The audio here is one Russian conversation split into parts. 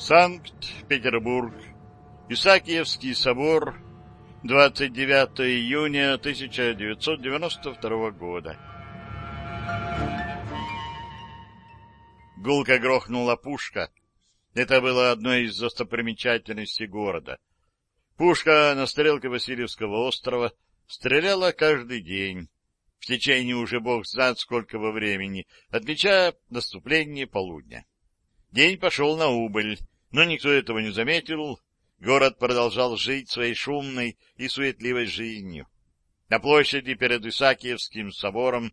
Санкт-Петербург. Исаакиевский собор. 29 июня 1992 года. Гулко грохнула пушка. Это было одной из достопримечательностей города. Пушка на стрелке Васильевского острова стреляла каждый день, в течение уже бог знает сколько времени, отмечая наступление полудня. День пошел на убыль, но никто этого не заметил. Город продолжал жить своей шумной и суетливой жизнью. На площади перед Исаакиевским собором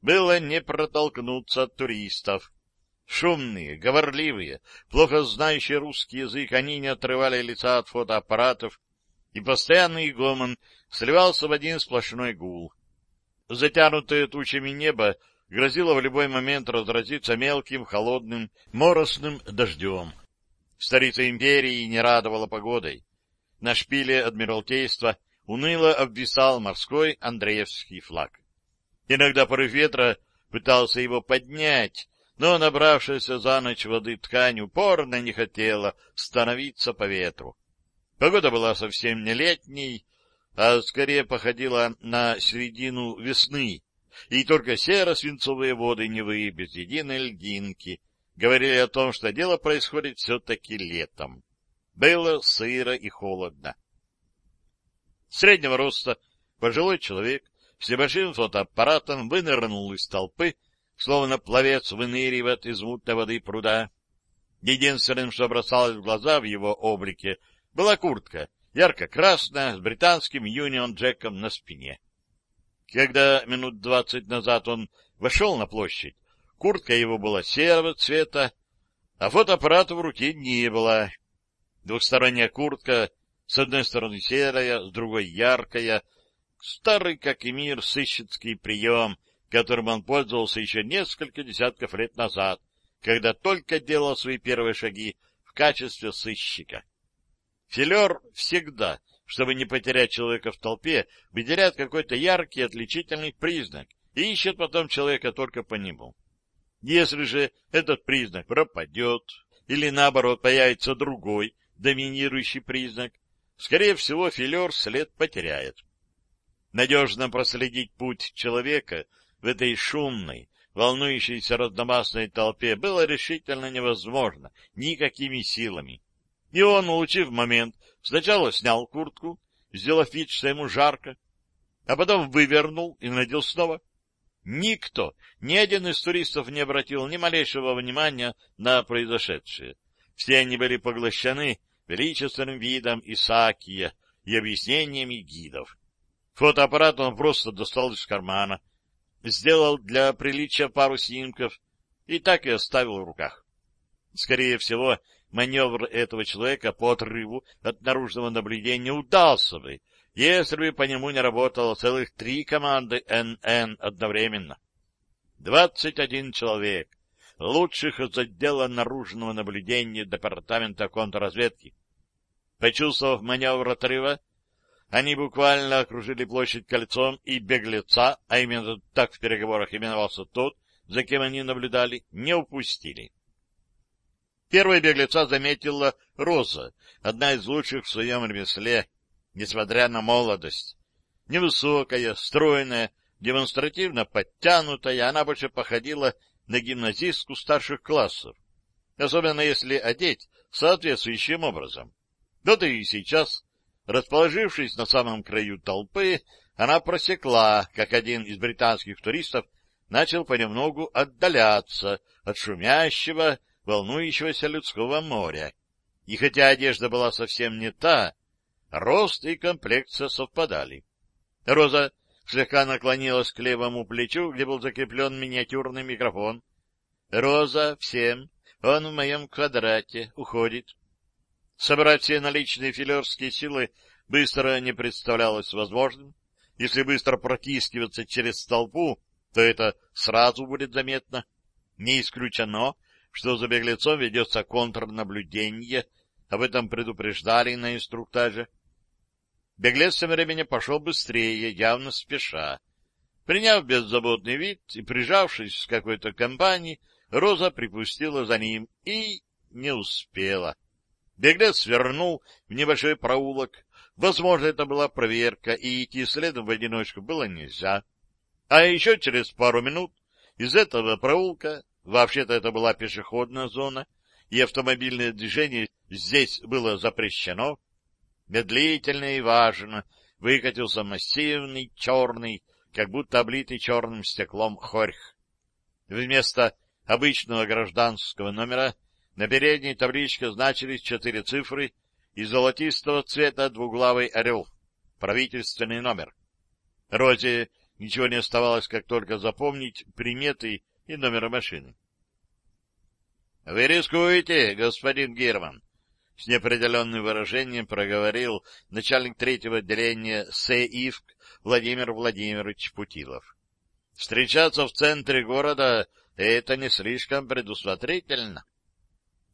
было не протолкнуться от туристов. Шумные, говорливые, плохо знающие русский язык, они не отрывали лица от фотоаппаратов, и постоянный гомон сливался в один сплошной гул. Затянутое тучами небо грозило в любой момент разразиться мелким, холодным, моросным дождем. Столица империи не радовала погодой. На шпиле Адмиралтейства уныло обвисал морской Андреевский флаг. Иногда порыв ветра пытался его поднять, но набравшаяся за ночь воды ткань упорно не хотела становиться по ветру. Погода была совсем не летней, а скорее походила на середину весны, и только серо-свинцовые воды Невы без единой льдинки говорили о том, что дело происходит все-таки летом. Было сыро и холодно. Среднего роста пожилой человек с небольшим фотоаппаратом вынырнул из толпы, словно пловец выныривает из мутной воды пруда. Единственным, что бросалось в глаза в его облике, была куртка, ярко-красная, с британским Юнион Джеком на спине. Когда минут двадцать назад он вошел на площадь, Куртка его была серого цвета, а фотоаппарата в руке не было. Двухсторонняя куртка, с одной стороны серая, с другой яркая, старый, как и мир, сыщицкий прием, которым он пользовался еще несколько десятков лет назад, когда только делал свои первые шаги в качестве сыщика. Филер всегда, чтобы не потерять человека в толпе, выделяет какой-то яркий отличительный признак и ищет потом человека только по нему. Если же этот признак пропадет, или наоборот появится другой, доминирующий признак, скорее всего, филер след потеряет. Надежно проследить путь человека в этой шумной, волнующейся разномастной толпе было решительно невозможно никакими силами. И он, улучив момент, сначала снял куртку, сделав вид, что ему жарко, а потом вывернул и надел снова. Никто, ни один из туристов не обратил ни малейшего внимания на произошедшее. Все они были поглощены величественным видом Исаакия и объяснениями гидов. Фотоаппарат он просто достал из кармана, сделал для приличия пару снимков и так и оставил в руках. Скорее всего, маневр этого человека по отрыву от наружного наблюдения удался бы, если бы по нему не работало целых три команды НН одновременно. Двадцать один человек, лучших из отдела наружного наблюдения Департамента контрразведки. Почувствовав маневр отрыва, они буквально окружили площадь кольцом, и беглеца, а именно так в переговорах именовался тот, за кем они наблюдали, не упустили. Первой беглеца заметила Роза, одна из лучших в своем ремесле, несмотря на молодость. Невысокая, стройная, демонстративно подтянутая, она больше походила на гимназистку старших классов, особенно если одеть соответствующим образом. Вот и сейчас, расположившись на самом краю толпы, она просекла, как один из британских туристов начал понемногу отдаляться от шумящего, волнующегося людского моря. И хотя одежда была совсем не та, Рост и комплекция совпадали. Роза слегка наклонилась к левому плечу, где был закреплен миниатюрный микрофон. — Роза, всем. Он в моем квадрате. Уходит. Собрать все наличные филерские силы быстро не представлялось возможным. Если быстро протискиваться через толпу, то это сразу будет заметно. Не исключено, что за беглецом ведется контрнаблюдение. Об этом предупреждали на инструктаже. Беглец тем временем пошел быстрее, явно спеша. Приняв беззаботный вид и прижавшись к какой-то компании, Роза припустила за ним и не успела. Беглец свернул в небольшой проулок. Возможно, это была проверка, и идти следом в одиночку было нельзя. А еще через пару минут из этого проулка, вообще-то это была пешеходная зона, и автомобильное движение здесь было запрещено, медлительно и важно выкатился массивный, черный, как будто облитый черным стеклом хорьх. Вместо обычного гражданского номера на передней табличке значились четыре цифры и золотистого цвета двуглавый орел, правительственный номер. Розе ничего не оставалось, как только запомнить приметы и номер машины. — Вы рискуете, господин Герман, — с неопределенным выражением проговорил начальник третьего отделения СЭИФК Владимир Владимирович Путилов. — Встречаться в центре города — это не слишком предусмотрительно.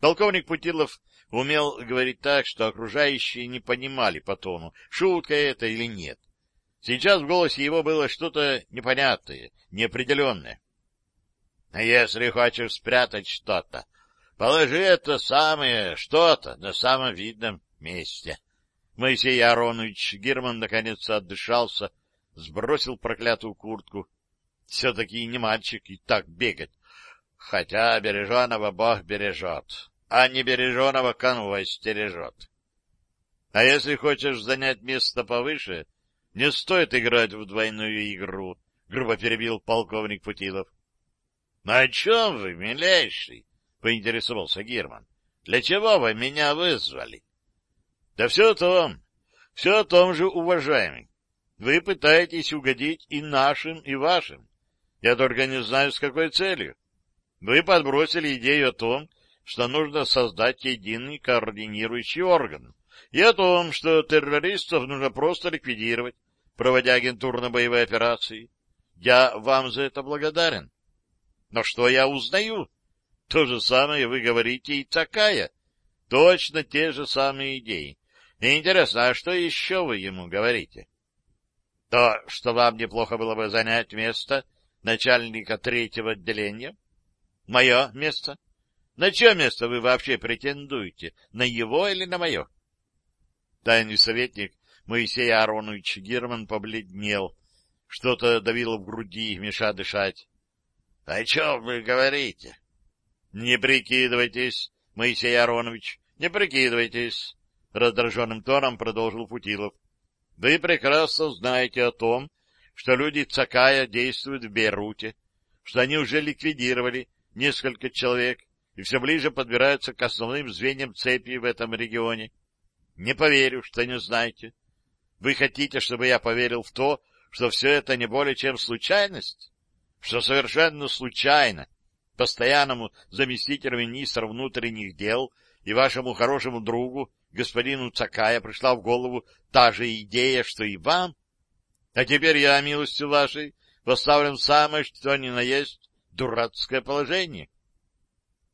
Полковник Путилов умел говорить так, что окружающие не понимали по тону, шутка это или нет. Сейчас в голосе его было что-то непонятное, неопределенное. — Если хочешь спрятать что-то, положи это самое что-то на самом видном месте. Моисей Аронович Герман наконец отдышался, сбросил проклятую куртку. Все-таки не мальчик и так бегать. Хотя береженого Бог бережет а небереженого конвой стережет. А если хочешь занять место повыше, не стоит играть в двойную игру, — грубо перебил полковник Путилов. — На чем вы, милейший? — поинтересовался Герман. — Для чего вы меня вызвали? — Да все о том, все о том же, уважаемый. Вы пытаетесь угодить и нашим, и вашим. Я только не знаю, с какой целью. Вы подбросили идею о том, что нужно создать единый координирующий орган, и о том, что террористов нужно просто ликвидировать, проводя агентурно-боевые операции. Я вам за это благодарен. Но что я узнаю? То же самое вы говорите и такая. Точно те же самые идеи. И интересно, а что еще вы ему говорите? То, что вам неплохо было бы занять место начальника третьего отделения. Мое место? На чье место вы вообще претендуете? На его или на мое? Тайный советник Моисей Аронович Герман побледнел. Что-то давило в груди, меша дышать. — О чем вы говорите? — Не прикидывайтесь, Моисей Аронович, не прикидывайтесь, — раздраженным тоном продолжил Путилов. — Вы прекрасно знаете о том, что люди Цакая действуют в Бейруте, что они уже ликвидировали несколько человек, и все ближе подбираются к основным звеньям цепи в этом регионе. Не поверю, что не знаете. Вы хотите, чтобы я поверил в то, что все это не более чем случайность? Что совершенно случайно постоянному заместителю министра внутренних дел и вашему хорошему другу, господину Цакая, пришла в голову та же идея, что и вам? А теперь я, милостью вашей, поставлен в самое, что ни на есть, дурацкое положение.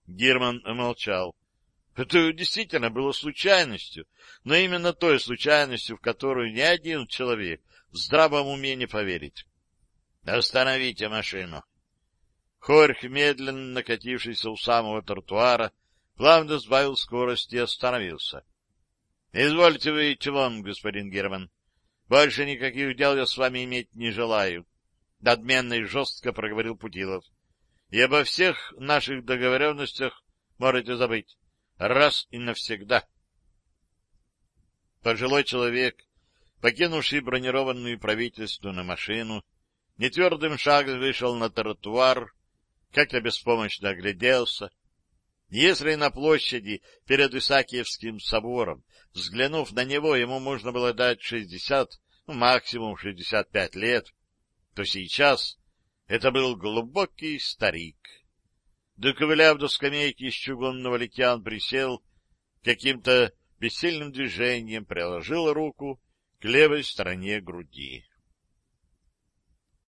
Герман молчал. Это действительно было случайностью, но именно той случайностью, в которую ни один человек в здравом уме не поверит. «Остановите машину!» Хорьх, медленно накатившийся у самого тротуара, плавно сбавил скорость и остановился. — Извольте выйти вон, господин Герман. Больше никаких дел я с вами иметь не желаю. Надменно и жестко проговорил Путилов и обо всех наших договоренностях можете забыть раз и навсегда. Пожилой человек, покинувший бронированную правительственную машину, нетвердым шагом вышел на тротуар, как-то беспомощно огляделся. Если на площади перед Исаакиевским собором, взглянув на него, ему можно было дать шестьдесят, ну, максимум шестьдесят пять лет, то сейчас это был глубокий старик. Доковыляв до скамейки из чугунного литья, он присел, каким-то бессильным движением приложил руку к левой стороне груди.